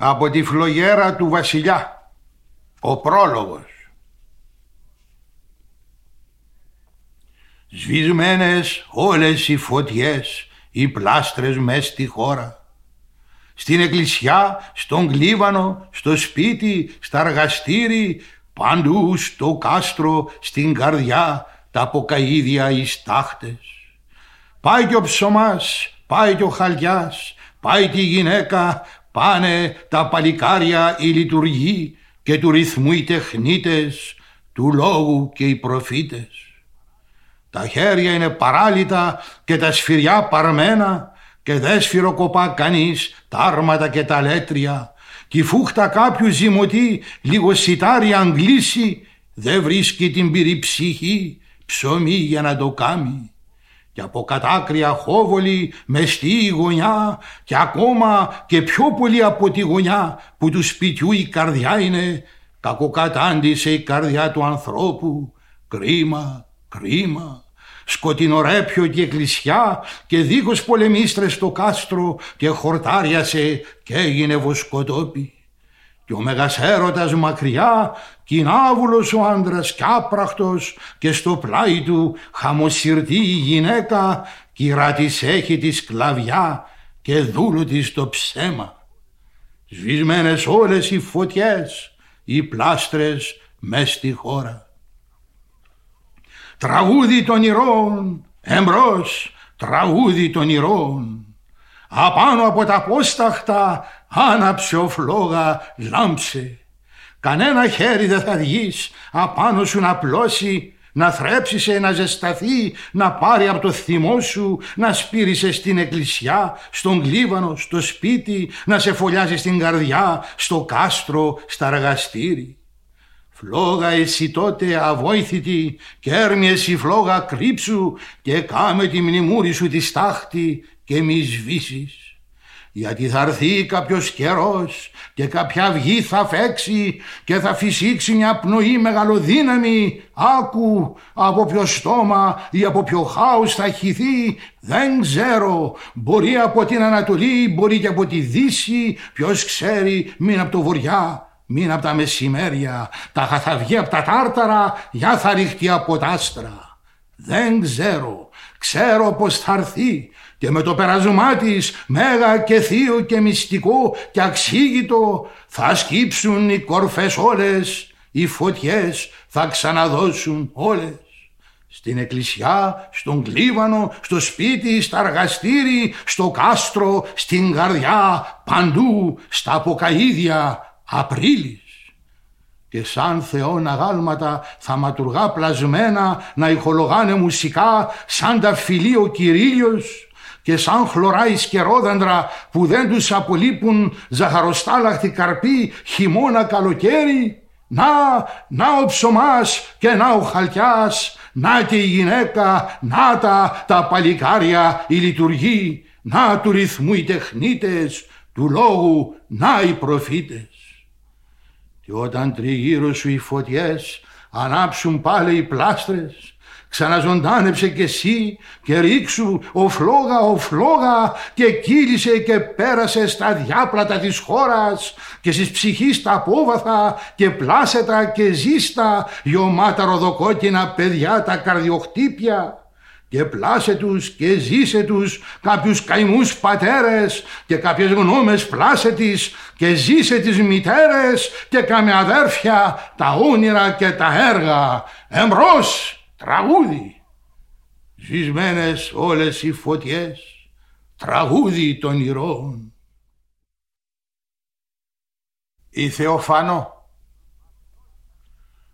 από τη φλογέρα του βασιλιά. Ο πρόλογος. Σβησμένες όλες οι φωτιές, οι πλάστρες μες στη χώρα. Στην εκκλησιά, στον κλίβανο, στο σπίτι, στα αργαστήρι, παντού στο κάστρο, στην καρδιά, τα αποκαίδια οι στάχτες. Πάει και ο ψωμάς, πάει και ο χαλιάς, πάει τη γυναίκα, πάνε τα παλικάρια οι λειτουργοί και του ρυθμού οι τεχνίτες, του λόγου και οι προφήτες. Τα χέρια είναι παράλυτα και τα σφυριά παρμένα και δεν σφυροκοπά κανείς τα άρματα και τα λέτρια κι η φούχτα κάποιου ζυμωτή λίγο σιτάρι αγγλίσει δεν βρίσκει την πυρή ψυχή ψωμί για να το κάμει και από κατάκρια χόβολη με στη γωνιά και ακόμα και πιο πολύ από τη γωνιά που του σπιτιού η καρδιά είναι κακοκατάντησε η καρδιά του ανθρώπου κρίμα, κρίμα σκοτεινορέπιο και εκκλησιά και δίχως πολεμίστρες στο κάστρο και χορτάριασε και έγινε βοσκοτόπι. Και ο μεγας έρωτας μακριά, κοινάβουλος ο άντρας κι άπραχτος και στο πλάι του χαμοσυρτή η γυναίκα κυρά της έχει τη σκλαβιά και δούλου της το ψέμα. Σβησμένες όλες οι φωτιές, οι πλάστρες μες στη χώρα. Τραγούδι των ηρών, εμπρός, τραγούδι των ηρών. Απάνω από τα απόσταχτα άναψε ο φλόγα, λάμψε. Κανένα χέρι δεν θα βγεις απάνω σου να πλώσει, να θρέψησε, να ζεσταθεί, να πάρει από το θυμό σου, να σπήρισε στην εκκλησιά, στον κλίβανο, στο σπίτι, να σε φωλιάζει στην καρδιά, στο κάστρο, στα εργαστήρι. Φλόγα εσύ τότε αβόηθητη και έρμη εσύ φλόγα κρύψου και κάμε τη μνημούρη σου τη στάχτη και μη σβήσεις. Γιατί θα έρθει κάποιος καιρός και κάποια αυγή θα φέξει και θα φυσήξει μια πνοή μεγαλοδύναμη. Άκου από ποιο στόμα ή από ποιο χάος θα χυθεί. Δεν ξέρω. Μπορεί από την Ανατολή, μπορεί και από τη Δύση. Ποιος ξέρει, μην από το βοριά μην από τα μεσημέρια, τα θα βγει από τα τάρταρα, για θα ρίχτει από τα άστρα. Δεν ξέρω, ξέρω πως θα έρθει και με το περασμά της μέγα και θείο και μυστικό και αξίγητο θα σκύψουν οι κορφές όλες, οι φωτιές θα ξαναδώσουν όλες. Στην εκκλησιά, στον κλίβανο, στο σπίτι, στα αργαστήρι, στο κάστρο, στην καρδιά, παντού, στα αποκαίδια, Απρίλης και σαν θεόνα γάλματα θα ματουργά πλασμένα να ηχολογάνε μουσικά σαν τα φιλεί ο Κυρίλιος και σαν χλωράει σκερόδαντρα που δεν τους απολείπουν ζαχαροστάλαχτη καρπή χειμώνα καλοκαίρι. Να, να ο ψωμάς και να ο χαλκιάς, να και η γυναίκα, να τα, τα παλικάρια η λειτουργή, να του ρυθμού οι τεχνίτες, του λόγου να οι προφήτες. Και όταν τριγύρω σου οι φωτιές ανάψουν πάλι οι πλάστρες, ξαναζωντάνεψε κι εσύ και ρίξου ο φλόγα, ο φλόγα και κύλησε και πέρασε στα διάπλατα της χώρας και στις ψυχής τα απόβαθα και πλάσετα και ζήστα γιωμάτα ροδοκόκκινα παιδιά τα καρδιοχτύπια και πλάσε τους και ζήσε τους κάποιους καημούς πατέρες και κάποιες γνώμες πλάσε τις και ζήσε τις μητέρες και κάμε αδέρφια τα όνειρα και τα έργα. Εμπρός, τραγούδι. Ζησμένες όλες οι φωτιές, τραγούδι των ηρώων. Η Θεοφάνο.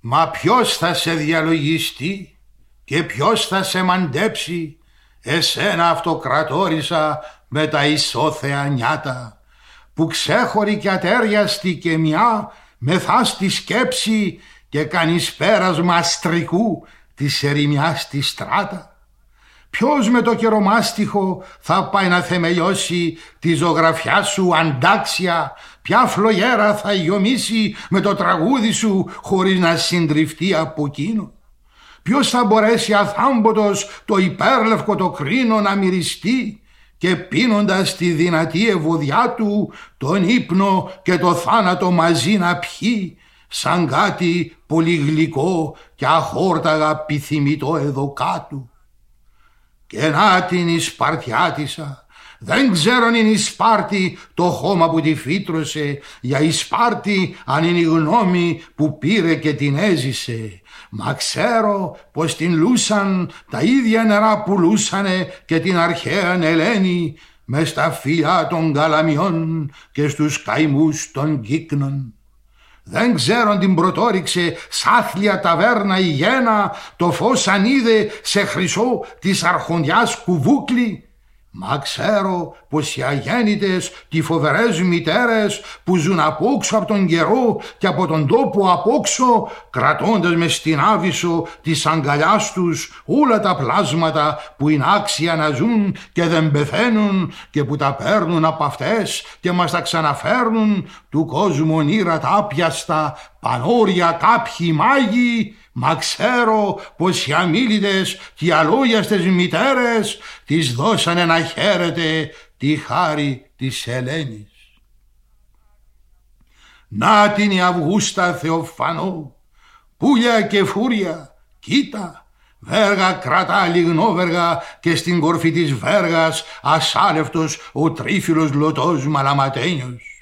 Μα ποιος θα σε διαλογιστεί και ποιος θα σε μαντέψει εσένα αυτοκρατόρισα με τα ισόθεα νιάτα που ξέχωρη και ατέριαστη και μια μεθά σκέψη και κάνεις πέρασμα αστρικού της ερημιάς της στράτα. Ποιος με το καιρομάστιχο θα πάει να θεμελιώσει τη ζωγραφιά σου αντάξια, ποια φλογέρα θα γιομίσει με το τραγούδι σου χωρίς να συντριφτεί από εκείνο; Ποιος θα μπορέσει αθάμποτος το υπέρλευκο το κρίνο να μυριστεί και πίνοντας τη δυνατή ευωδιά του τον ύπνο και το θάνατο μαζί να πιει; Σαν κάτι πολύ γλυκό και αχόρταγα πυθυμητό εδώ κάτω. Και να την η Σπαρτιάτισσα, δεν ξέρω αν είναι η Σπάρτη το χώμα που τη φύτρωσε, για η Σπάρτη αν είναι η γνώμη που πήρε και την έζησε. Μα ξέρω πως την λούσαν τα ίδια νερά που λούσανε και την αρχαία Ελένη μες στα φύλλα των καλαμιών και στους καημούς των κύκνων. Δεν ξέρω αν την πρωτόριξε σάθλια ταβέρνα η γένα το φως αν είδε σε χρυσό της αρχοντιάς κουβούκλι Μα ξέρω πως οι αγέννητες και οι φοβερές μητέρες που ζουν απόξω από τον καιρό και από τον τόπο απόξω κρατώντας μες στην άβυσο της αγκαλιάς τους όλα τα πλάσματα που είναι άξια να ζουν και δεν πεθαίνουν και που τα παίρνουν από αυτές και μας τα ξαναφέρνουν του κόσμου ονείρα τα άπιαστα πανόρια κάποιοι μάγοι Μα ξέρω πως οι αμήλυτες και οι αλόγιαστες μητέρες της δώσανε να χαίρεται τη χάρη της Ελένης. Να την η Αυγούστα Θεοφανό, πουλια και φούρια, κοίτα, βέργα κρατά λιγνόβεργα και στην κορφή της βέργας ασάλευτος ο τρίφυλλος λωτός μαλαματένιος.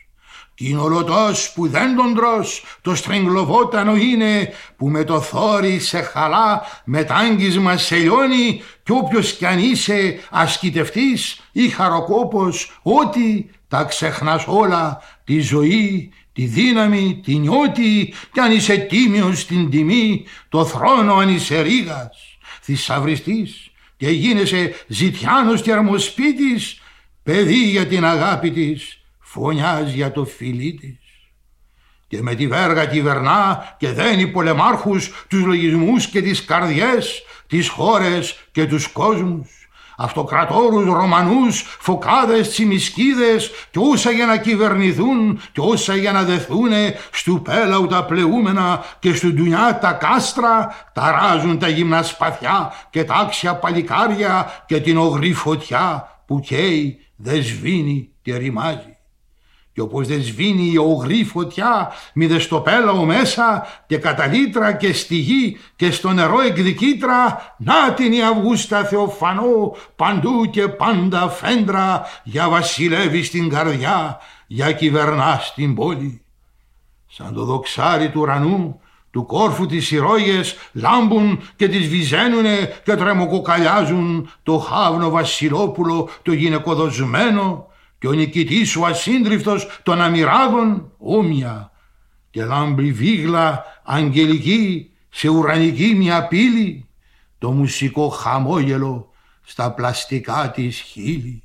Κοινολωτός που δεν τον τρως, το στριγγλοβότανο είναι που με το θόρυ σε χαλά, με τ' άγγισμα σε λιώνει κι όποιος κι αν είσαι ασκητευτής ή χαροκόπος, ότι τα ξεχνάς όλα, τη ζωή, τη δύναμη, τη νιώτη κι αν είσαι τίμιος στην τιμή, το θρόνο αν είσαι ρίγας, θησαυριστής και γίνεσαι ζητιάνος και αρμοσπίτης, παιδί για την αγάπη της, φωνιάζει για το φιλί της. Και με τη βέργα κυβερνά και δένει πολεμάρχους τους λογισμούς και τις καρδιές, τις χώρες και τους κόσμους. Αυτοκρατόρους, Ρωμανούς, φωκάδες, τσιμισκίδες και όσα για να κυβερνηθούν και όσα για να δεθούνε στου πέλαου τα πλεούμενα και στου ντουνιά τα κάστρα ταράζουν τα γυμνά σπαθιά και τα άξια παλικάρια και την ογρή φωτιά που καίει, δεν σβήνει και ρημάζει. Και όπως δεν σβήνει η ογρή φωτιά μη στο πέλαο μέσα και κατά λίτρα και στη γη και στο νερό εκδικήτρα να την η Αυγούστα Θεοφανό παντού και πάντα φέντρα για βασιλεύει στην καρδιά για κυβερνά στην πόλη. Σαν το δοξάρι του ουρανού του κόρφου τις ηρώγες λάμπουν και τις βυζένουνε και τρεμοκοκαλιάζουν το χάβνο βασιλόπουλο το γυναικοδοσμένο και ο νικητής ο ασύντριφτος των αμυράγων όμοια και λάμπει βίγλα αγγελική σε ουρανική μια πύλη το μουσικό χαμόγελο στα πλαστικά της χείλη.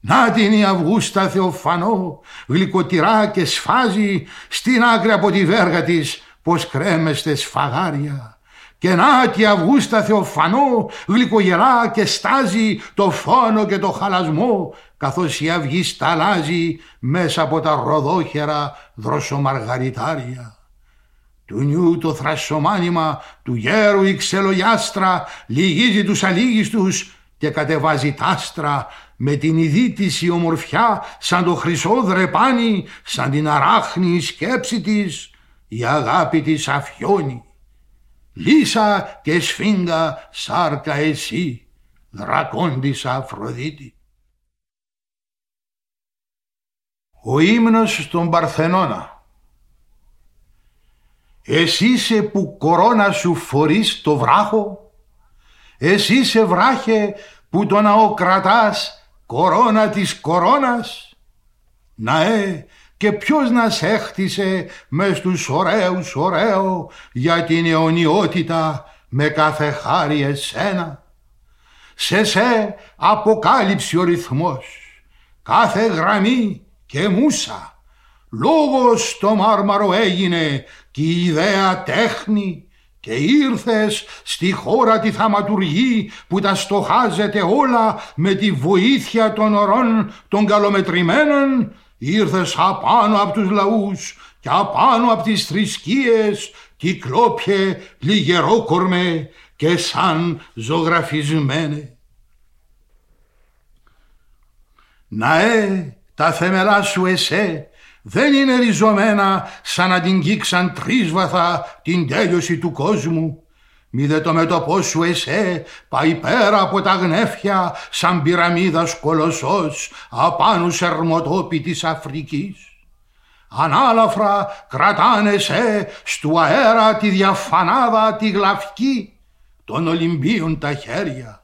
Να την η Αυγούστα Θεοφανό γλυκοτηρά και σφάζει στην άκρη από τη βέργα της πως κρέμεστε σφαγάρια και να τη Αυγούστα Θεοφανό γλυκογερά και στάζει το φόνο και το χαλασμό καθώς η αυγή σταλάζει μέσα από τα ροδόχερα δροσομαργαριτάρια. Του νιού το θρασομάνημα του γέρου η ξελογιάστρα λυγίζει τους αλήγιστους και κατεβάζει τάστρα με την ειδήτηση ομορφιά σαν το χρυσό δρεπάνι, σαν την αράχνη σκέψη της, η αγάπη της αφιώνει. Λύσα και σφίγγα σάρκα εσύ, δρακόντισα Αφροδίτη. Ο ύμνος στον Παρθενώνα. Εσύ είσαι που κορώνα σου φορείς το βράχο. Εσύ είσαι βράχε που το ναό κρατάς κορώνα της κορώνας. Ναέ και ποιος να σε έχτισε μες τους ωραίους ωραίο για την αιωνιότητα με κάθε χάρη εσένα. Σε σε αποκάλυψε ο ρυθμός, κάθε γραμμή και μουσα. Λόγος το μάρμαρο έγινε και η ιδέα τέχνη και ήρθες στη χώρα τη θαματουργή που τα στοχάζεται όλα με τη βοήθεια των ορών των καλομετρημένων ήρθες απάνω από τους λαούς και απάνω από τις θρησκείες κυκλόπιε λιγερόκορμε και σαν ζωγραφισμένε. Ναέ, τα θεμελά σου εσέ δεν είναι ριζωμένα σαν να την κύξαν τρίσβαθα την τέλειωση του κόσμου. Μη δε το μέτωπό σου εσέ πάει πέρα από τα γνέφια σαν πυραμίδας κολοσσός απάνω σερμοτόπι της Αφρικής. Ανάλαφρα κρατάνε σε στου αέρα τη διαφανάδα τη γλαυκή των Ολυμπίων τα χέρια.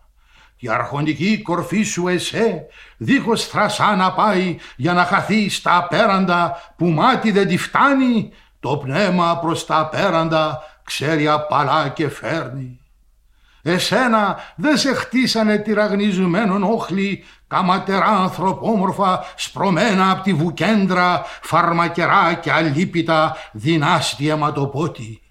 Η αρχοντική κορφή σου εσέ δίχως θρασά να πάει για να χαθεί στα απέραντα που μάτι δεν τη φτάνει το πνεύμα προς τα απέραντα ξέρει απαλά και φέρνει. Εσένα δεν σε χτίσανε τυραγνισμένον όχλη καματερά ανθρωπόμορφα σπρωμένα από τη βουκέντρα φαρμακερά και αλίπητα δυνάστια ματοπότη.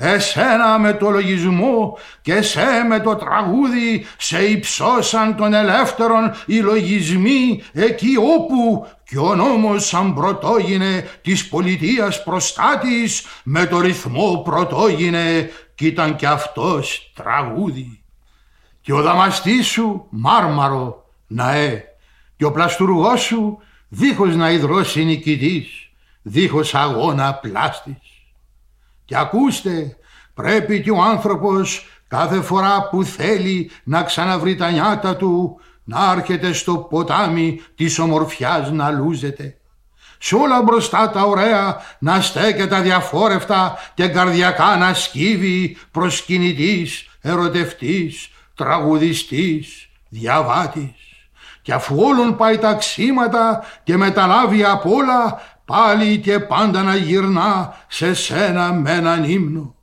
Εσένα με το λογισμό και σε με το τραγούδι σε υψώσαν των ελεύθερων οι λογισμοί εκεί όπου και ο νόμος σαν πρωτόγινε της πολιτείας προστάτης με το ρυθμό πρωτόγινε κι ήταν κι αυτός τραγούδι. Και ο δαμαστής σου μάρμαρο ναέ και ο πλαστουργός σου δίχως να υδρώσει νικητής, δίχως αγώνα πλάστης. Και ακούστε, πρέπει και ο άνθρωπος κάθε φορά που θέλει να ξαναβρει τα νιάτα του, να έρχεται στο ποτάμι της ομορφιάς να λούζεται. Σ' όλα μπροστά τα ωραία να στέκεται αδιαφόρευτα και καρδιακά να σκύβει προσκυνητής, ερωτευτής, τραγουδιστής, διαβάτης. Και αφού όλων πάει τα ξύματα και μεταλάβει απ' όλα πάλι και πάντα να γυρνά σε σένα με έναν ύμνο.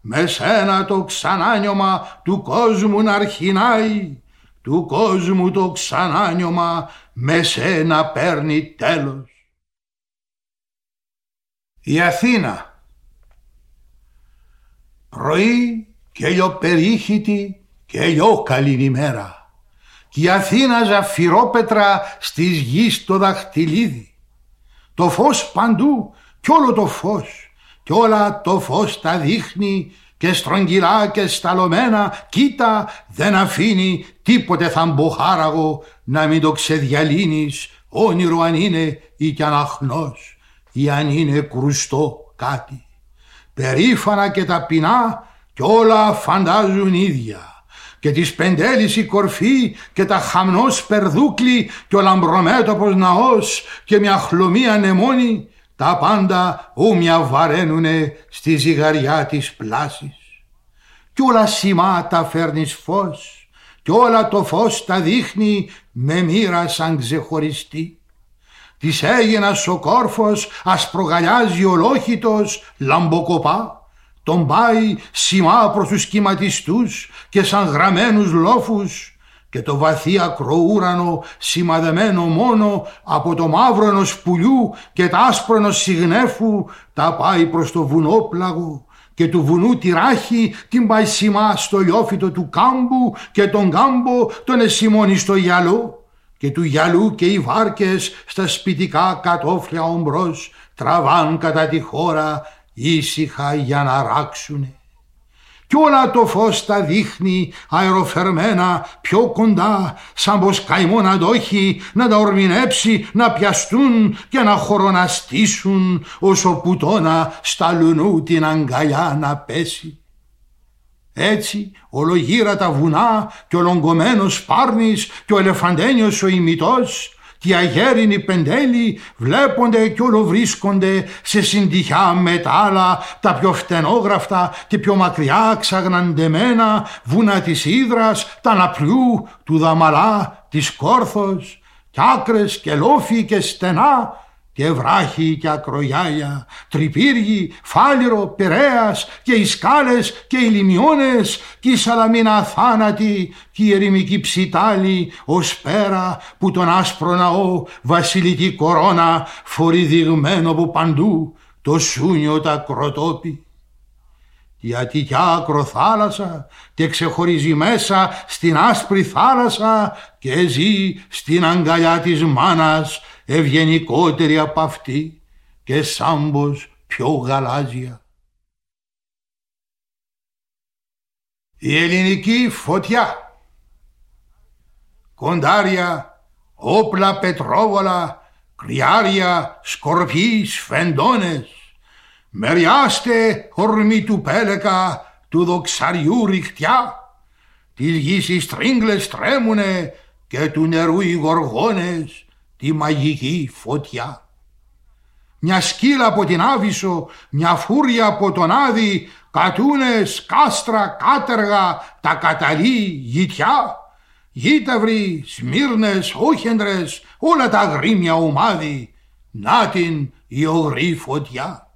Με σένα το ξανάνιωμα του κόσμου να αρχινάει, του κόσμου το ξανάνιωμα με σένα παίρνει τέλος. Η Αθήνα Πρωί και λιοπερίχητη και λιόκαλη ημέρα και η Αθήνα ζαφυρόπετρα στις γης το δαχτυλίδι το φως παντού κι όλο το φως. Κι όλα το φως τα δείχνει και στρογγυλά και σταλωμένα. Κοίτα δεν αφήνει τίποτε θα μποχάραγο να μην το ξεδιαλύνεις όνειρο αν είναι ή κι αναχνός ή αν είναι κρουστό κάτι. Περήφανα και ταπεινά κι όλα φαντάζουν ίδια και της πεντέλης η κορφή και τα χαμνός περδούκλι και ο λαμπρομέτωπος ναός και μια χλωμή ανεμόνη τα πάντα όμοια βαραίνουνε στη ζυγαριά της πλάσης. Κι όλα σημάτα φέρνεις φως κι όλα το φως τα δείχνει με μοίρα σαν ξεχωριστή. Της έγινας ο κόρφος ασπρογαλιάζει ολόχητος λαμποκοπά τον πάει σημά προς τους κυματιστούς και σαν γραμμένους λόφους και το βαθύ ακροούρανο σημαδεμένο μόνο από το μαύρο ενός πουλιού και τα άσπρο ενός συγνέφου τα πάει προς το βουνόπλαγο και του βουνού τη ράχη την πάει σημά στο λιόφυτο του κάμπου και τον κάμπο τον εσημώνει στο γυαλό και του γυαλού και οι βάρκες στα σπιτικά κατόφλια ομπρός τραβάν κατά τη χώρα ήσυχα για να ράξουνε. Κι όλα το φως τα δείχνει αεροφερμένα πιο κοντά σαν πως καημό να το έχει να τα ορμηνέψει να πιαστούν και να χωροναστήσουν όσο πουτώνα στα λουνού την αγκαλιά να πέσει. Έτσι ολογύρα τα βουνά και ο λογκωμένος Πάρνης και ο ελεφαντένιος ο ημιτός οι αγέρινοι πεντέλοι βλέπονται και όλο βρίσκονται σε συντυχιά με τα άλλα, τα πιο φτενόγραφτα και πιο μακριά ξαγναντεμένα βούνα της Ήδρας, τα Ναπλιού, του Δαμαλά, της Κόρθος, κι άκρες και λόφοι και στενά και βράχοι και ακρογιάλια, τρυπήργοι, φάλιρο, πειρέας και οι σκάλες και οι λιμιώνες και η σαλαμίνα θάνατη και η ερημική ψητάλη ως πέρα που τον άσπρο ναό βασιλική κορώνα φορηδηγμένο από παντού το σούνιο τα κροτόπι. Γιατί κι άκρο θάλασσα και ξεχωρίζει μέσα στην άσπρη θάλασσα και ζει στην αγκαλιά της μάνας ευγενικότερη από αυτή και σάμπος πιο γαλάζια. Η ελληνική φωτιά, κοντάρια όπλα πετρόβολα, κρυάρια, σκορπιείς, φεντώνες. Μεριάστε ορμή του πέλεκα, του δοξαριού ριχτιά, της γης οι στρίγγλες τρέμουνε και του νερού οι γοργόνες τη μαγική φωτιά. Μια σκύλα από την Άβυσσο, μια φούρια από τον Άδη, κατούνες, κάστρα, κάτεργα, τα καταλή, γητιά, γήταυροι, σμύρνες, όχεντρες, όλα τα γρήμια ομάδι, να την η ογρή φωτιά.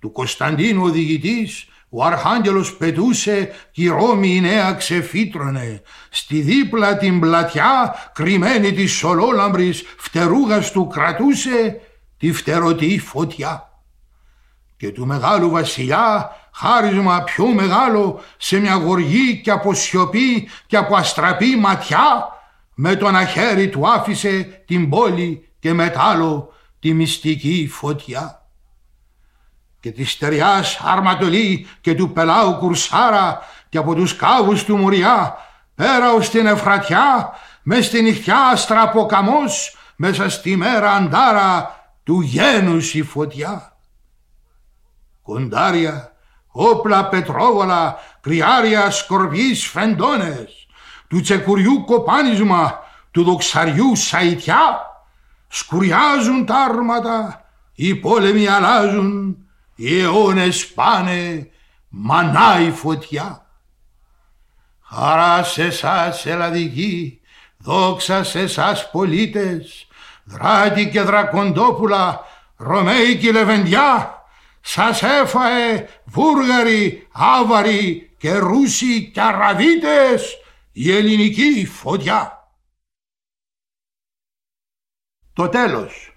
Του Κωνσταντίνου ο διηγητής, ο Αρχάγγελος πετούσε κι η Ρώμη η νέα ξεφύτρωνε. Στη δίπλα την πλατιά κρυμμένη της ολόλαμπρης φτερούγας του κρατούσε τη φτερωτή φωτιά. Και του μεγάλου βασιλιά χάρισμα πιο μεγάλο σε μια γοργή και από σιωπή και από αστραπή ματιά με το αχέρι του άφησε την πόλη και μετάλλο τη μυστική φωτιά. Και της στεριάς αρματολή και του πελάου κουρσάρα και από τους κάβους του Μουριά πέρα ως την Εφρατιά μες στη νυχτιά στραποκαμός μέσα στη μέρα αντάρα του γένους η φωτιά. Κοντάρια, όπλα πετρόβολα, κρυάρια σκορπιείς φεντώνες, του τσεκουριού κοπάνισμα, του δοξαριού σαϊτιά, σκουριάζουν τα άρματα, οι πόλεμοι αλλάζουν, οι αιώνες πάνε, μανάει φωτιά. Χαρά σε εσάς ελλαδική, δόξα σε εσάς πολίτες, δράτη και δρακοντόπουλα, Ρωμαίοι λεβεντιά, σας έφαε Βούργαροι, Άβαροι και Ρούσοι και Αραβίτες η ελληνική φωτιά. Το τέλος.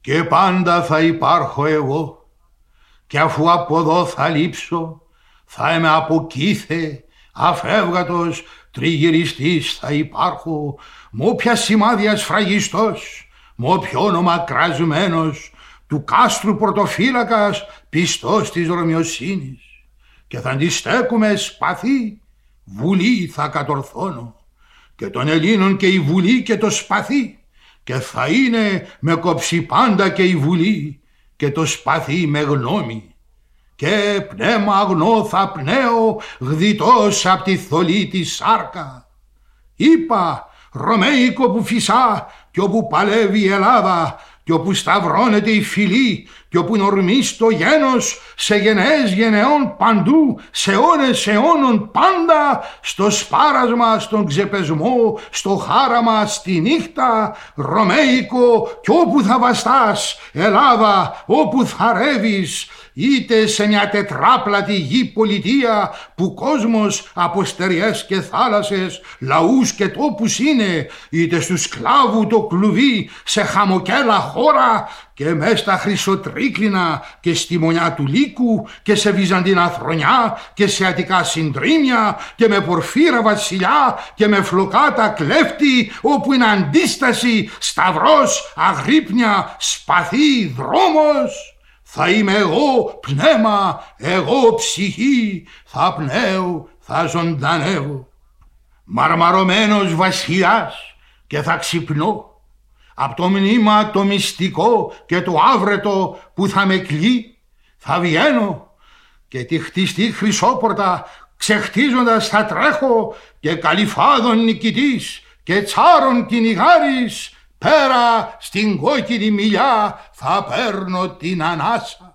Και πάντα θα υπάρχω εγώ. Και αφού από εδώ θα λείψω θα είμαι από κήθε αφεύγατος τριγυριστής θα υπάρχω. Με όποια σημάδια σφραγιστός, με όποιο όνομα κρασμένος του κάστρου πρωτοφύλακας πιστός της Ρωμιοσύνης. Και θα αντιστέκουμε σπαθί, βουλή θα κατορθώνω. Και των Ελλήνων και η βουλή και το σπαθί και θα είναι με κόψει πάντα και η βουλή και το σπαθί με γνώμη και πνεύμα αγνό θα πνέω γδιτός απ' τη θολή της σάρκα. Είπα Ρωμαϊκό που φυσά και όπου παλεύει η Ελλάδα και όπου σταυρώνεται η φυλή και όπου νορμεί το γένος σε γενναίες γενεών παντού, σε ώρες αιώνων πάντα, στο σπάρασμα, στον ξεπεσμό, στο χάραμα, στη νύχτα, Ρωμαϊκό και όπου θα βαστάς, Ελλάδα, όπου θα ρεύεις, είτε σε μια τετράπλατη γη πολιτεία που κόσμος από στεριές και θάλασσες, λαούς και τόπους είναι, είτε στους σκλάβου το κλουβί σε χαμοκέλα χώρα και μες στα χρυσοτρίκλινα και στη μονιά του λύκου και σε βυζαντίνα θρονιά και σε ατικά συντρίμια και με πορφύρα βασιλιά και με φλοκάτα κλέφτη όπου είναι αντίσταση, σταυρός, αγρύπνια, σπαθί, δρόμος. Θα είμαι εγώ πνεύμα, εγώ ψυχή, θα πνέω, θα ζωντανεύω. Μαρμαρωμένος βασιλιάς και θα ξυπνώ από το μνήμα το μυστικό και το άβρετο που θα με κλεί, θα βγαίνω και τη χτιστή χρυσόπορτα ξεχτίζοντας θα τρέχω και καλυφάδων νικητής και τσάρων κυνηγάρης πέρα στην κόκκινη μιλιά θα παίρνω την ανάσα.